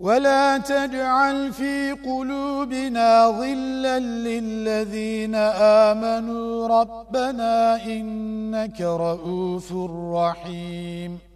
ولا تجعل في قلوبنا غلا للذين آمنوا. ربنا إنك رؤوف رحيم.